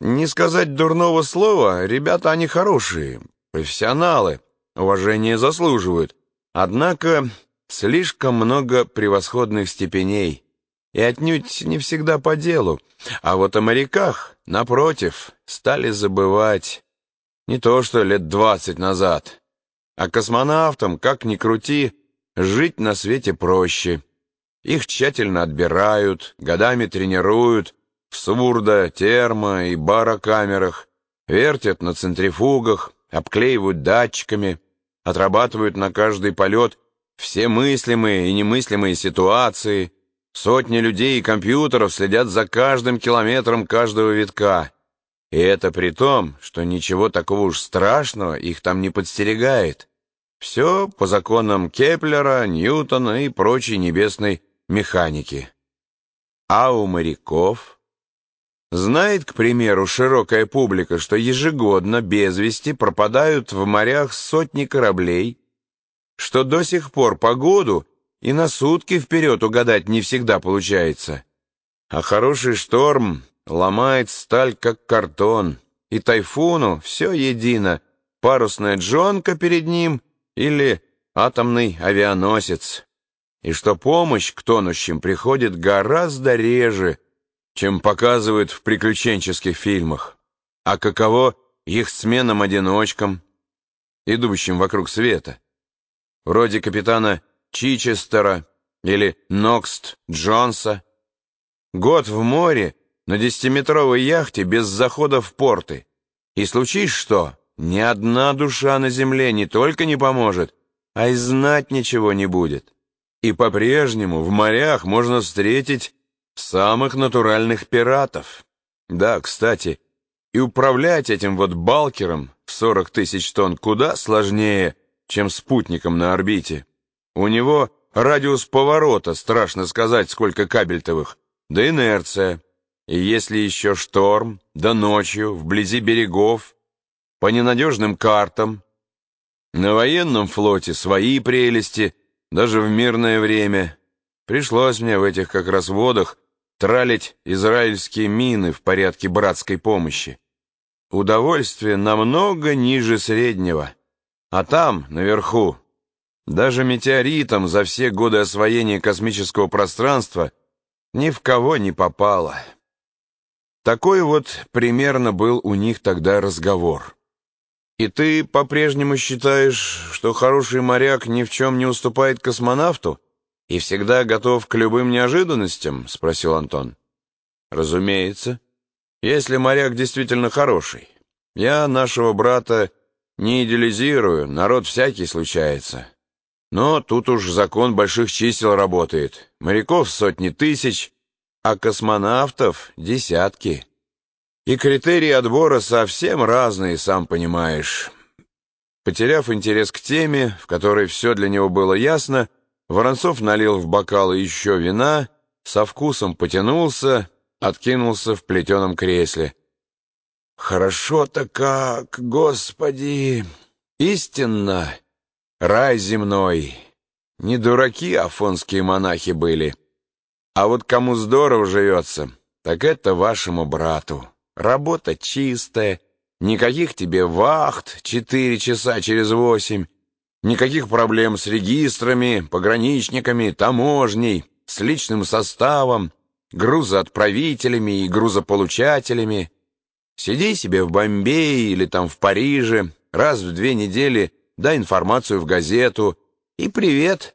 Не сказать дурного слова, ребята они хорошие, профессионалы, уважение заслуживают. Однако слишком много превосходных степеней, и отнюдь не всегда по делу. А вот о моряках, напротив, стали забывать не то что лет двадцать назад. А космонавтам, как ни крути, жить на свете проще. Их тщательно отбирают, годами тренируют, в сурдо, термо и барокамерах, вертят на центрифугах, обклеивают датчиками, отрабатывают на каждый полет все мыслимые и немыслимые ситуации, сотни людей и компьютеров следят за каждым километром каждого витка. И это при том, что ничего такого уж страшного их там не подстерегает. Все по законам Кеплера, Ньютона и прочей небесной механики. А у моряков... Знает, к примеру, широкая публика, что ежегодно без вести пропадают в морях сотни кораблей, что до сих пор погоду и на сутки вперед угадать не всегда получается. А хороший шторм ломает сталь, как картон, и тайфуну все едино, парусная джонка перед ним или атомный авианосец, и что помощь к тонущим приходит гораздо реже, чем показывают в приключенческих фильмах. А каково их сменам-одиночкам, идущим вокруг света? Вроде капитана Чичестера или Нокст Джонса. Год в море на десятиметровой яхте без захода в порты. И случись что, ни одна душа на земле не только не поможет, а и знать ничего не будет. И по-прежнему в морях можно встретить самых натуральных пиратов. Да, кстати, и управлять этим вот балкером в 40 тысяч тонн куда сложнее, чем спутником на орбите. У него радиус поворота, страшно сказать, сколько кабельтовых, да инерция. И если еще шторм, да ночью, вблизи берегов, по ненадежным картам, на военном флоте свои прелести, даже в мирное время. Пришлось мне в этих как раз водах тралить израильские мины в порядке братской помощи. Удовольствие намного ниже среднего. А там, наверху, даже метеоритом за все годы освоения космического пространства ни в кого не попало. Такой вот примерно был у них тогда разговор. «И ты по-прежнему считаешь, что хороший моряк ни в чем не уступает космонавту?» «И всегда готов к любым неожиданностям?» — спросил Антон. «Разумеется. Если моряк действительно хороший. Я нашего брата не идеализирую, народ всякий случается. Но тут уж закон больших чисел работает. Моряков сотни тысяч, а космонавтов — десятки. И критерии отбора совсем разные, сам понимаешь». Потеряв интерес к теме, в которой все для него было ясно, — Воронцов налил в бокалы еще вина, со вкусом потянулся, откинулся в плетеном кресле. «Хорошо-то как, Господи! Истинно! Рай земной! Не дураки афонские монахи были. А вот кому здорово живется, так это вашему брату. Работа чистая, никаких тебе вахт четыре часа через восемь, Никаких проблем с регистрами, пограничниками, таможней, с личным составом, грузоотправителями и грузополучателями. Сиди себе в Бомбее или там в Париже, раз в две недели дай информацию в газету и привет.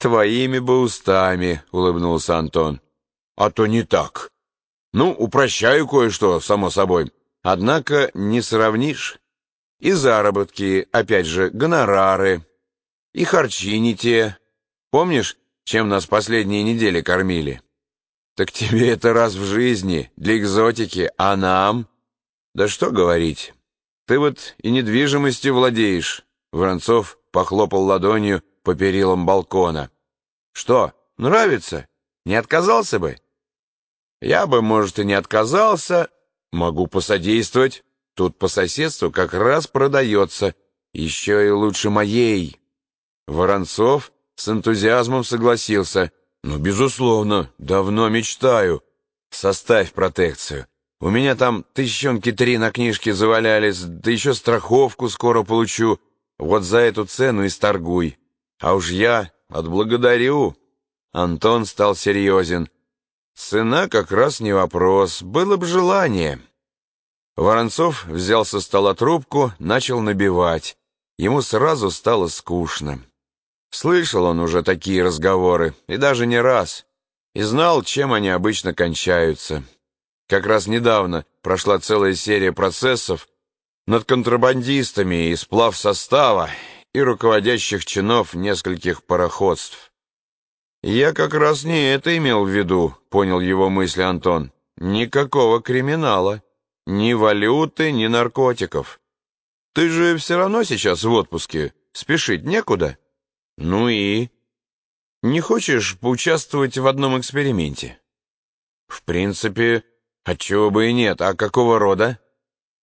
Твоими бы устами, улыбнулся Антон. А то не так. Ну, упрощаю кое-что, само собой. Однако не сравнишь. И заработки, опять же, гонорары. И харчи не те. Помнишь, чем нас последние недели кормили? Так тебе это раз в жизни, для экзотики, а нам? Да что говорить. Ты вот и недвижимостью владеешь. Воронцов похлопал ладонью по перилам балкона. Что, нравится? Не отказался бы? Я бы, может, и не отказался. Могу посодействовать. Тут по соседству как раз продается, еще и лучше моей. Воронцов с энтузиазмом согласился. Ну, безусловно, давно мечтаю. Составь протекцию. У меня там тысячонки три на книжке завалялись, да еще страховку скоро получу. Вот за эту цену и сторгуй. А уж я отблагодарю». Антон стал серьезен. «Цена как раз не вопрос, было бы желание». Воронцов взял со стола трубку, начал набивать. Ему сразу стало скучно. Слышал он уже такие разговоры, и даже не раз, и знал, чем они обычно кончаются. Как раз недавно прошла целая серия процессов над контрабандистами и сплав состава и руководящих чинов нескольких пароходств. «Я как раз не это имел в виду», — понял его мысли Антон. «Никакого криминала». Ни валюты, ни наркотиков. Ты же все равно сейчас в отпуске. Спешить некуда. Ну и... Не хочешь поучаствовать в одном эксперименте? В принципе, отчего бы и нет. А какого рода?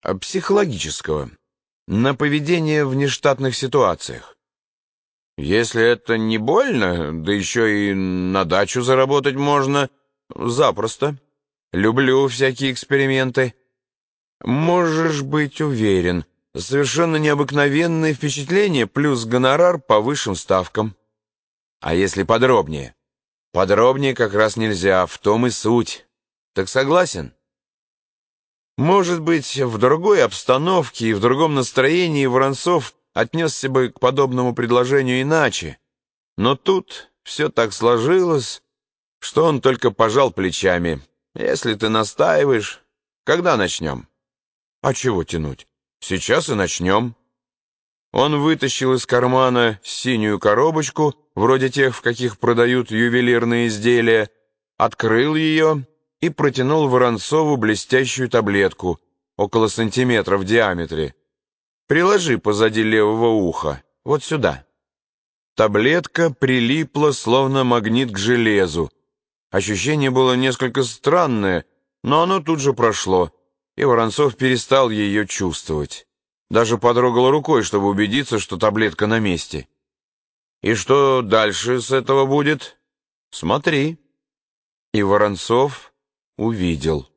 А психологического. На поведение в нештатных ситуациях. Если это не больно, да еще и на дачу заработать можно, запросто. Люблю всякие эксперименты. Можешь быть уверен, совершенно необыкновенное впечатление плюс гонорар по высшим ставкам. А если подробнее? Подробнее как раз нельзя, в том и суть. Так согласен? Может быть, в другой обстановке и в другом настроении Воронцов отнесся бы к подобному предложению иначе. Но тут все так сложилось, что он только пожал плечами. Если ты настаиваешь, когда начнем? А чего тянуть? Сейчас и начнем. Он вытащил из кармана синюю коробочку, вроде тех, в каких продают ювелирные изделия, открыл ее и протянул Воронцову блестящую таблетку, около сантиметра в диаметре. «Приложи позади левого уха, вот сюда». Таблетка прилипла, словно магнит к железу. Ощущение было несколько странное, но оно тут же прошло и Воронцов перестал ее чувствовать. Даже подрогал рукой, чтобы убедиться, что таблетка на месте. «И что дальше с этого будет? Смотри». И Воронцов увидел.